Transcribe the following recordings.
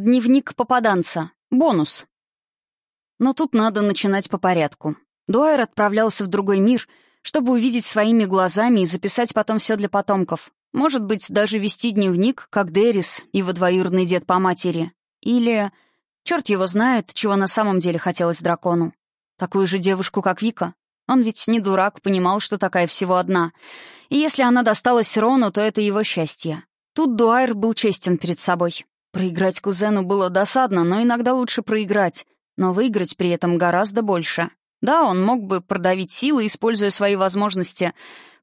Дневник попаданца. Бонус. Но тут надо начинать по порядку. Дуайер отправлялся в другой мир, чтобы увидеть своими глазами и записать потом все для потомков. Может быть, даже вести дневник, как Дерис, его двоюродный дед по матери. Или... Черт его знает, чего на самом деле хотелось дракону. Такую же девушку, как Вика. Он ведь не дурак, понимал, что такая всего одна. И если она досталась Рону, то это его счастье. Тут Дуайер был честен перед собой. Проиграть кузену было досадно, но иногда лучше проиграть, но выиграть при этом гораздо больше. Да, он мог бы продавить силы, используя свои возможности,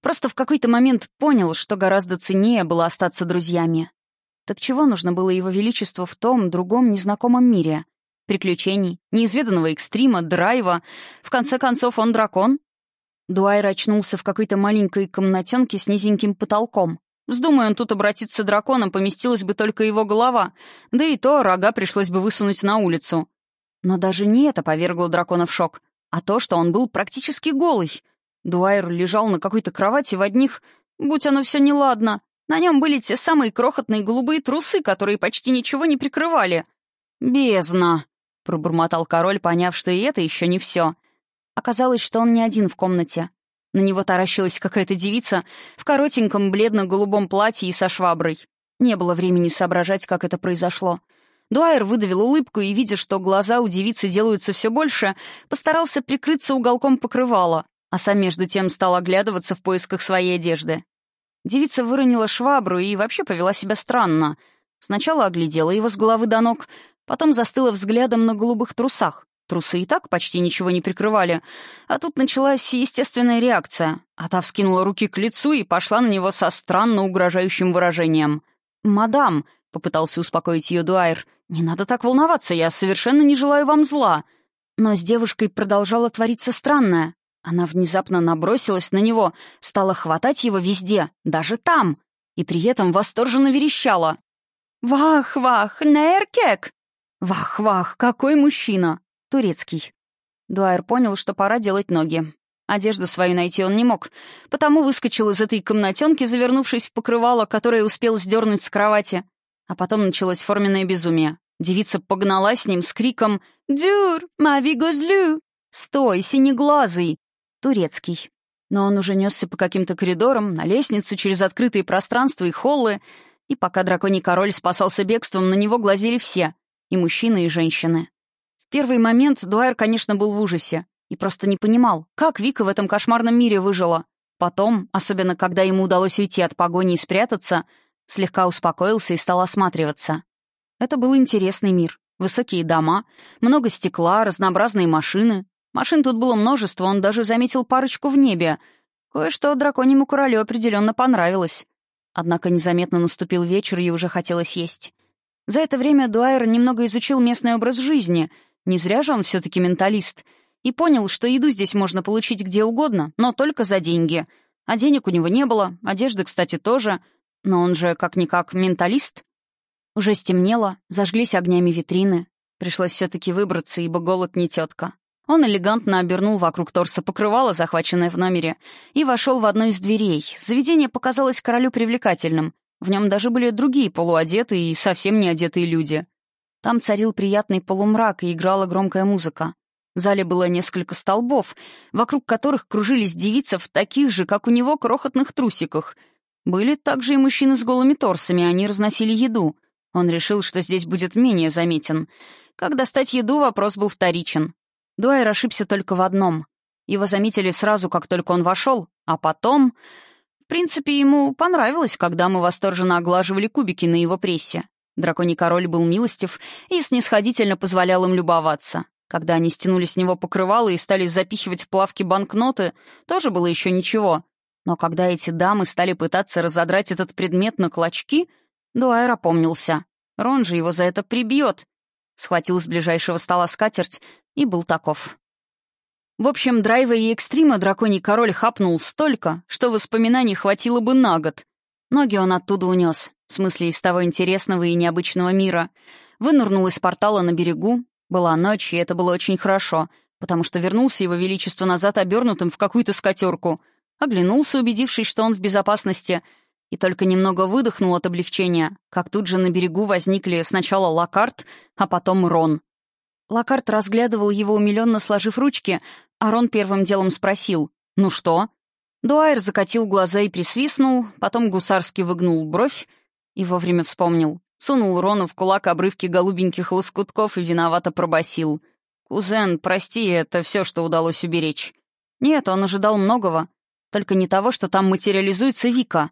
просто в какой-то момент понял, что гораздо ценнее было остаться друзьями. Так чего нужно было его величеству в том, другом, незнакомом мире? Приключений, неизведанного экстрима, драйва. В конце концов, он дракон. Дуайр очнулся в какой-то маленькой комнатенке с низеньким потолком. Вздумая он тут обратиться драконом, поместилась бы только его голова, да и то рога пришлось бы высунуть на улицу. Но даже не это повергло дракона в шок, а то, что он был практически голый. Дуайр лежал на какой-то кровати в одних, будь оно все неладно. На нем были те самые крохотные голубые трусы, которые почти ничего не прикрывали. «Бездна!» — пробормотал король, поняв, что и это еще не все. Оказалось, что он не один в комнате. На него таращилась какая-то девица в коротеньком бледно-голубом платье и со шваброй. Не было времени соображать, как это произошло. Дуайер выдавил улыбку и, видя, что глаза у девицы делаются все больше, постарался прикрыться уголком покрывала, а сам между тем стал оглядываться в поисках своей одежды. Девица выронила швабру и вообще повела себя странно. Сначала оглядела его с головы до ног, потом застыла взглядом на голубых трусах. Трусы и так почти ничего не прикрывали. А тут началась естественная реакция. А та вскинула руки к лицу и пошла на него со странно угрожающим выражением. «Мадам», — попытался успокоить ее Дуайр, — «не надо так волноваться, я совершенно не желаю вам зла». Но с девушкой продолжало твориться странное. Она внезапно набросилась на него, стала хватать его везде, даже там, и при этом восторженно верещала. «Вах-вах, неркек!» «Вах-вах, какой мужчина!» Турецкий. Дуайер понял, что пора делать ноги. Одежду свою найти он не мог, потому выскочил из этой комнатенки, завернувшись в покрывало, которое успел сдернуть с кровати. А потом началось форменное безумие. Девица погнала с ним с криком «Дюр, мави гозлю!» «Стой, синеглазый!» Турецкий. Но он уже несся по каким-то коридорам, на лестницу, через открытые пространства и холлы, и пока драконий король спасался бегством, на него глазели все — и мужчины, и женщины первый момент Дуайер, конечно, был в ужасе и просто не понимал, как Вика в этом кошмарном мире выжила. Потом, особенно когда ему удалось уйти от погони и спрятаться, слегка успокоился и стал осматриваться. Это был интересный мир. Высокие дома, много стекла, разнообразные машины. Машин тут было множество, он даже заметил парочку в небе. Кое-что драконьему королю определенно понравилось. Однако незаметно наступил вечер, и уже хотелось есть. За это время Дуайер немного изучил местный образ жизни — не зря же он все-таки менталист. И понял, что еду здесь можно получить где угодно, но только за деньги. А денег у него не было, одежды, кстати, тоже. Но он же, как-никак, менталист. Уже стемнело, зажглись огнями витрины. Пришлось все-таки выбраться, ибо голод не тетка. Он элегантно обернул вокруг торса покрывало, захваченное в номере, и вошел в одну из дверей. Заведение показалось королю привлекательным. В нем даже были другие полуодетые и совсем не одетые люди. Там царил приятный полумрак и играла громкая музыка. В зале было несколько столбов, вокруг которых кружились девицы в таких же, как у него, крохотных трусиках. Были также и мужчины с голыми торсами, они разносили еду. Он решил, что здесь будет менее заметен. Как достать еду, вопрос был вторичен. Дуайер ошибся только в одном. Его заметили сразу, как только он вошел, а потом... В принципе, ему понравилось, когда мы восторженно оглаживали кубики на его прессе. Драконий король был милостив и снисходительно позволял им любоваться. Когда они стянули с него покрывало и стали запихивать в плавки банкноты, тоже было еще ничего. Но когда эти дамы стали пытаться разодрать этот предмет на клочки, Дуайр опомнился. Рон же его за это прибьет. Схватил с ближайшего стола скатерть и был таков. В общем, драйва и экстрима драконий король хапнул столько, что воспоминаний хватило бы на год. Ноги он оттуда унес, в смысле из того интересного и необычного мира. Вынырнул из портала на берегу. Была ночь, и это было очень хорошо, потому что вернулся его величество назад обернутым в какую-то скатерку. Оглянулся, убедившись, что он в безопасности, И только немного выдохнул от облегчения, как тут же на берегу возникли сначала Лакарт, а потом Рон. Лакарт разглядывал его, умиленно сложив ручки, а Рон первым делом спросил «Ну что?». Дуайер закатил глаза и присвистнул, потом гусарски выгнул бровь и вовремя вспомнил. Сунул Рону в кулак обрывки голубеньких лоскутков и виновато пробасил. «Кузен, прости, это все, что удалось уберечь». Нет, он ожидал многого. Только не того, что там материализуется Вика.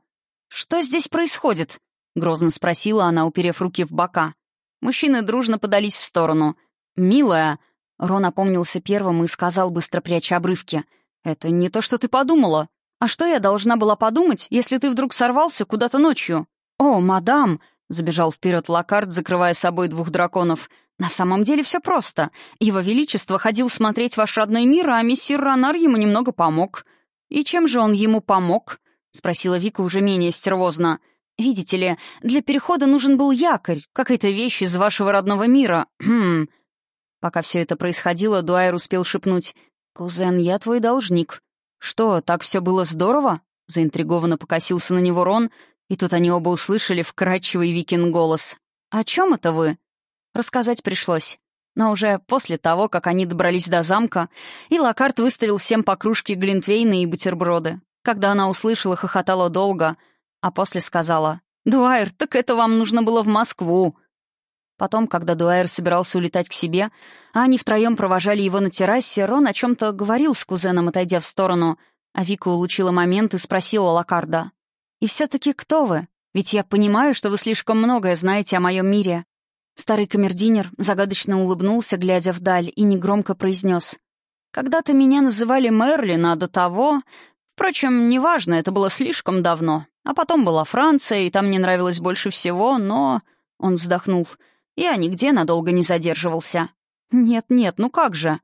«Что здесь происходит?» — грозно спросила она, уперев руки в бока. Мужчины дружно подались в сторону. «Милая!» — Рон опомнился первым и сказал, быстро пряча обрывки. «Это не то, что ты подумала. А что я должна была подумать, если ты вдруг сорвался куда-то ночью?» «О, мадам!» — забежал вперед Лакард, закрывая собой двух драконов. «На самом деле все просто. Его Величество ходил смотреть ваш родной мир, а мессир Ронар ему немного помог». «И чем же он ему помог?» — спросила Вика уже менее стервозно. «Видите ли, для перехода нужен был якорь, какая-то вещь из вашего родного мира. Хм...» Пока все это происходило, Дуайер успел шепнуть. «Кузен, я твой должник». «Что, так все было здорово?» Заинтригованно покосился на него Рон, и тут они оба услышали вкрадчивый Викин голос. «О чем это вы?» Рассказать пришлось. Но уже после того, как они добрались до замка, и Локарт выставил всем по кружке глинтвейна и бутерброды. Когда она услышала, хохотала долго, а после сказала «Дуайр, так это вам нужно было в Москву». Потом, когда Дуайр собирался улетать к себе, а они втроем провожали его на террасе, Рон о чем-то говорил с кузеном, отойдя в сторону, а Вика улучила момент и спросила Локарда. «И все-таки кто вы? Ведь я понимаю, что вы слишком многое знаете о моем мире». Старый камердинер загадочно улыбнулся, глядя вдаль, и негромко произнес. «Когда-то меня называли Мерлин, а до того... Впрочем, неважно, это было слишком давно. А потом была Франция, и там мне нравилось больше всего, но...» Он вздохнул. «Я нигде надолго не задерживался». «Нет-нет, ну как же?»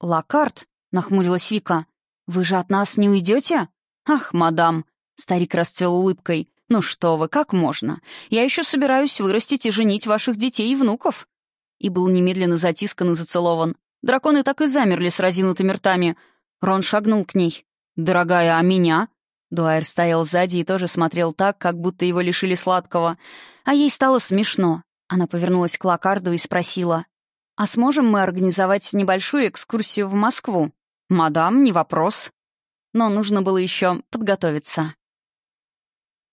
«Лакарт?» — нахмурилась Вика. «Вы же от нас не уйдете?» «Ах, мадам!» Старик расцвел улыбкой. «Ну что вы, как можно? Я еще собираюсь вырастить и женить ваших детей и внуков». И был немедленно затискан и зацелован. Драконы так и замерли с разинутыми ртами. Рон шагнул к ней. «Дорогая, а меня?» Дуайер стоял сзади и тоже смотрел так, как будто его лишили сладкого. А ей стало смешно. Она повернулась к Лакарду и спросила. «А сможем мы организовать небольшую экскурсию в Москву?» «Мадам, не вопрос». Но нужно было еще подготовиться.